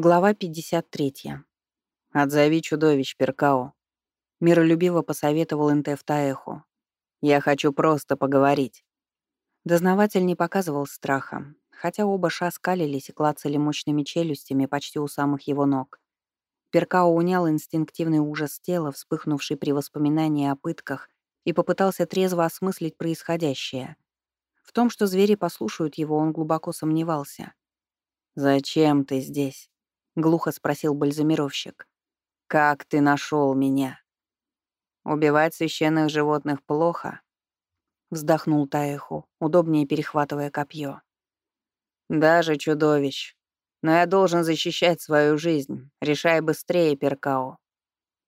Глава 53. «Отзови чудовищ, Перкао», — миролюбиво посоветовал Интеф Таэху. «Я хочу просто поговорить». Дознаватель не показывал страха, хотя оба ша скалились и клацали мощными челюстями почти у самых его ног. Перкао унял инстинктивный ужас тела, вспыхнувший при воспоминании о пытках, и попытался трезво осмыслить происходящее. В том, что звери послушают его, он глубоко сомневался. «Зачем ты здесь?» Глухо спросил бальзамировщик. Как ты нашел меня? Убивать священных животных плохо, вздохнул Таеху, удобнее перехватывая копье. Даже чудовищ. Но я должен защищать свою жизнь. Решай быстрее, Перкао.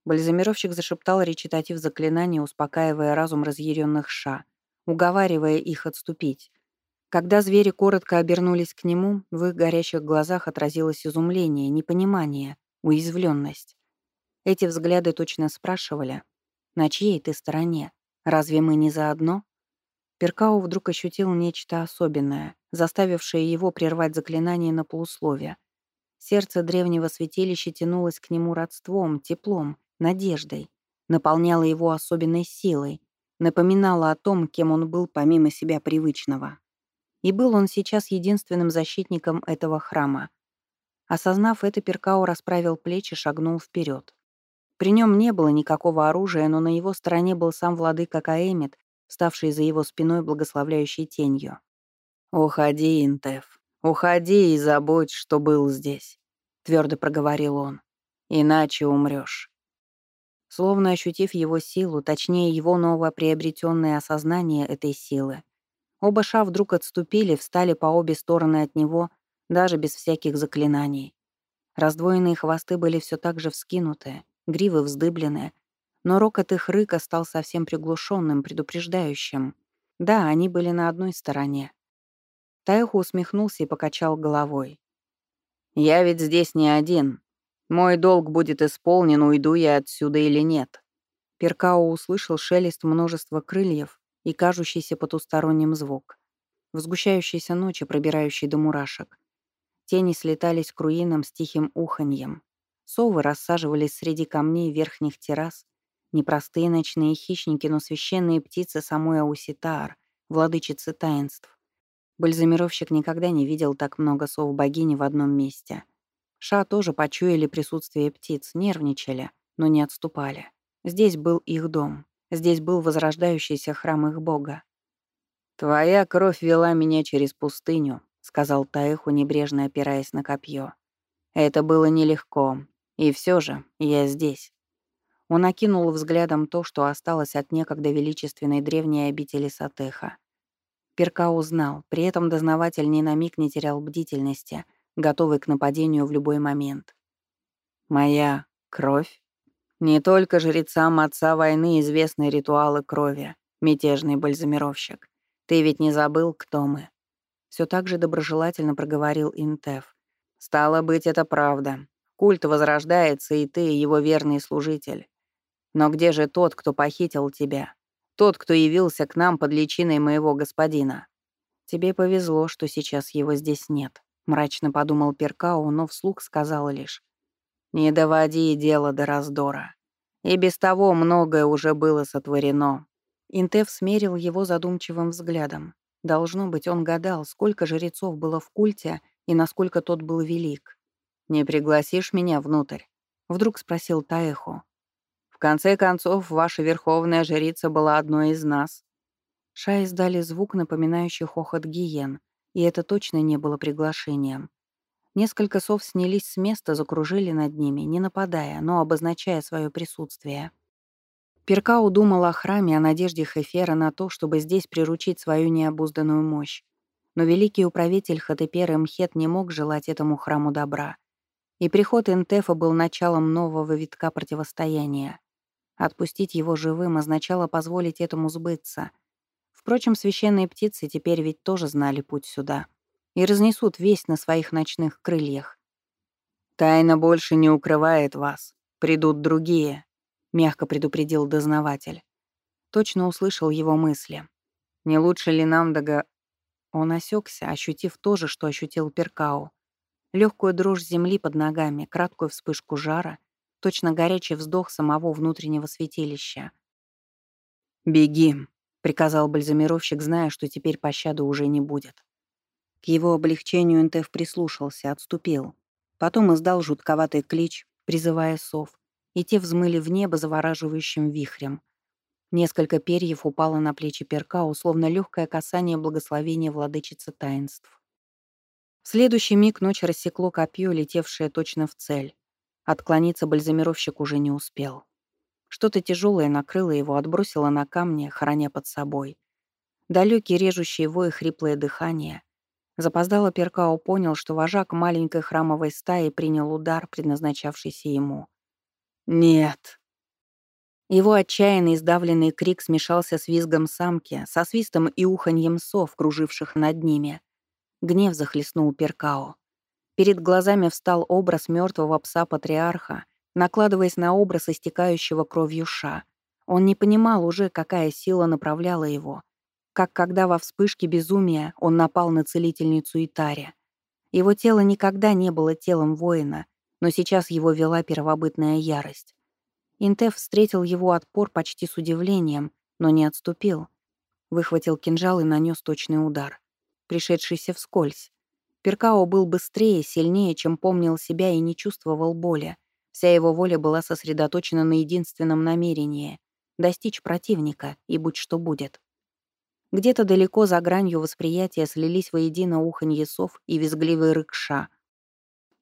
Бальзамировщик зашептал речитатив заклинания, успокаивая разум разъяренных ша, уговаривая их отступить. Когда звери коротко обернулись к нему, в их горящих глазах отразилось изумление, непонимание, уязвленность. Эти взгляды точно спрашивали, «На чьей ты стороне? Разве мы не заодно?» Перкау вдруг ощутил нечто особенное, заставившее его прервать заклинание на полусловие. Сердце древнего святилища тянулось к нему родством, теплом, надеждой, наполняло его особенной силой, напоминало о том, кем он был помимо себя привычного. И был он сейчас единственным защитником этого храма. Осознав это, Перкао расправил плечи, шагнул вперед. При нем не было никакого оружия, но на его стороне был сам владыка Каэмит, ставший за его спиной благословляющей тенью. «Уходи, Интеф, уходи и забудь, что был здесь», — твердо проговорил он. «Иначе умрешь. Словно ощутив его силу, точнее его новоприобретенное осознание этой силы, Оба ша вдруг отступили, встали по обе стороны от него, даже без всяких заклинаний. Раздвоенные хвосты были все так же вскинуты, гривы вздыблены, но рокот их рыка стал совсем приглушенным, предупреждающим. Да, они были на одной стороне. Таеху усмехнулся и покачал головой. «Я ведь здесь не один. Мой долг будет исполнен, уйду я отсюда или нет». Перкао услышал шелест множества крыльев, и кажущийся потусторонним звук. В сгущающейся ночи, пробирающей до мурашек. Тени слетались к руинам с тихим уханьем. Совы рассаживались среди камней верхних террас. Непростые ночные хищники, но священные птицы самой Ауситаар, владычицы таинств. Бальзамировщик никогда не видел так много сов богини в одном месте. Ша тоже почуяли присутствие птиц, нервничали, но не отступали. Здесь был их дом. Здесь был возрождающийся храм их бога. «Твоя кровь вела меня через пустыню», — сказал Таэху, небрежно опираясь на копье. «Это было нелегко. И все же я здесь». Он окинул взглядом то, что осталось от некогда величественной древней обители Сатеха. Перка узнал, при этом дознаватель ни на миг не терял бдительности, готовый к нападению в любой момент. «Моя кровь?» Не только жрецам отца войны известны ритуалы крови, мятежный бальзамировщик. Ты ведь не забыл, кто мы?» Все так же доброжелательно проговорил Интеф. «Стало быть, это правда. Культ возрождается, и ты его верный служитель. Но где же тот, кто похитил тебя? Тот, кто явился к нам под личиной моего господина?» «Тебе повезло, что сейчас его здесь нет», — мрачно подумал Перкау, но вслух сказал лишь. Не доводи дело до раздора. И без того многое уже было сотворено. Интеф смерил его задумчивым взглядом. Должно быть, он гадал, сколько жрецов было в культе и насколько тот был велик. «Не пригласишь меня внутрь?» — вдруг спросил Таэхо. «В конце концов, ваша верховная жрица была одной из нас». Ша издали звук, напоминающий хохот гиен, и это точно не было приглашением. Несколько сов снялись с места, закружили над ними, не нападая, но обозначая свое присутствие. Перкау думал о храме, о надежде Хефера на то, чтобы здесь приручить свою необузданную мощь. Но великий управитель Хатепер Мхет не мог желать этому храму добра. И приход Интефа был началом нового витка противостояния. Отпустить его живым означало позволить этому сбыться. Впрочем, священные птицы теперь ведь тоже знали путь сюда и разнесут весть на своих ночных крыльях. «Тайна больше не укрывает вас. Придут другие», — мягко предупредил дознаватель. Точно услышал его мысли. «Не лучше ли нам дого...» Он осекся, ощутив то же, что ощутил Перкау. легкую дрожь земли под ногами, краткую вспышку жара, точно горячий вздох самого внутреннего святилища. «Беги», — приказал бальзамировщик, зная, что теперь пощады уже не будет. К его облегчению Энтеф прислушался, отступил. Потом издал жутковатый клич, призывая сов, и те взмыли в небо завораживающим вихрем. Несколько перьев упало на плечи перка, условно легкое касание благословения владычицы таинств. В следующий миг ночь рассекло копье, летевшее точно в цель. Отклониться бальзамировщик уже не успел. Что-то тяжелое накрыло его, отбросило на камни, храня под собой. Далекий режущий вой хриплое дыхание. Запоздало Перкао понял, что вожак маленькой храмовой стаи принял удар, предназначавшийся ему. «Нет!» Его отчаянный сдавленный крик смешался с визгом самки, со свистом и уханьем сов, круживших над ними. Гнев захлестнул Перкао. Перед глазами встал образ мертвого пса-патриарха, накладываясь на образ истекающего кровью ша. Он не понимал уже, какая сила направляла его. Как когда во вспышке безумия он напал на целительницу Итари. Его тело никогда не было телом воина, но сейчас его вела первобытная ярость. Интеф встретил его отпор почти с удивлением, но не отступил. Выхватил кинжал и нанес точный удар, пришедшийся вскользь. Перкао был быстрее, сильнее, чем помнил себя и не чувствовал боли. Вся его воля была сосредоточена на единственном намерении — достичь противника, и будь что будет. Где-то далеко за гранью восприятия слились воедино уханье сов и визгливый рык ша.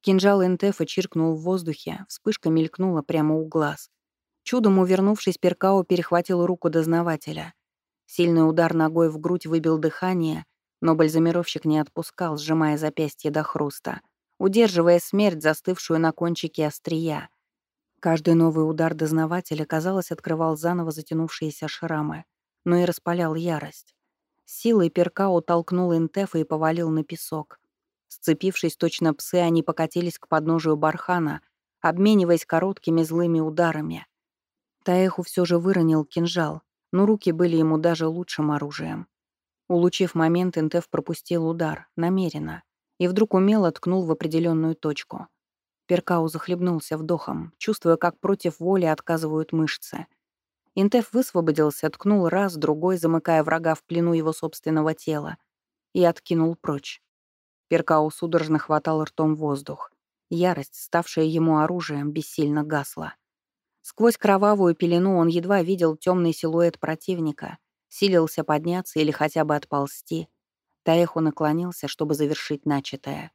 Кинжал Энтефа чиркнул в воздухе, вспышка мелькнула прямо у глаз. Чудом увернувшись, Перкао перехватил руку дознавателя. Сильный удар ногой в грудь выбил дыхание, но бальзамировщик не отпускал, сжимая запястье до хруста удерживая смерть, застывшую на кончике острия. Каждый новый удар дознавателя, казалось, открывал заново затянувшиеся шрамы, но и распалял ярость. Силой Перкао толкнул Интефа и повалил на песок. Сцепившись точно псы, они покатились к подножию бархана, обмениваясь короткими злыми ударами. Таэху все же выронил кинжал, но руки были ему даже лучшим оружием. Улучив момент, Интеф пропустил удар, намеренно и вдруг умело ткнул в определенную точку. Перкау захлебнулся вдохом, чувствуя, как против воли отказывают мышцы. Интеф высвободился, ткнул раз, другой, замыкая врага в плену его собственного тела, и откинул прочь. Перкау судорожно хватал ртом воздух. Ярость, ставшая ему оружием, бессильно гасла. Сквозь кровавую пелену он едва видел темный силуэт противника, силился подняться или хотя бы отползти, Таэху наклонился, чтобы завершить начатое.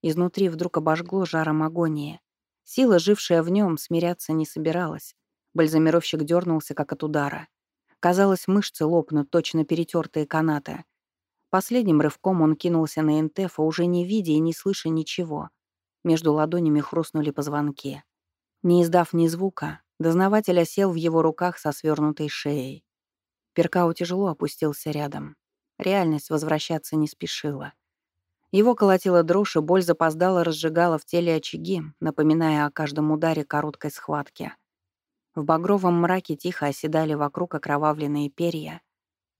Изнутри вдруг обожгло жаром агонии. Сила, жившая в нем, смиряться не собиралась. Бальзамировщик дернулся, как от удара. Казалось, мышцы лопнут, точно перетертые канаты. Последним рывком он кинулся на Энтефа, уже не видя и не слыша ничего. Между ладонями хрустнули позвонки. Не издав ни звука, дознаватель осел в его руках со свернутой шеей. Перкау тяжело опустился рядом. Реальность возвращаться не спешила. Его колотила дрожь, и боль запоздала разжигала в теле очаги, напоминая о каждом ударе короткой схватки. В багровом мраке тихо оседали вокруг окровавленные перья.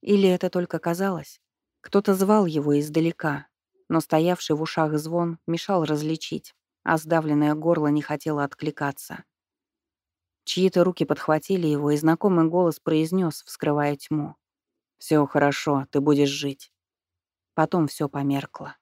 Или это только казалось? Кто-то звал его издалека, но стоявший в ушах звон мешал различить, а сдавленное горло не хотело откликаться. Чьи-то руки подхватили его, и знакомый голос произнес, вскрывая тьму. Все хорошо, ты будешь жить. Потом все померкло.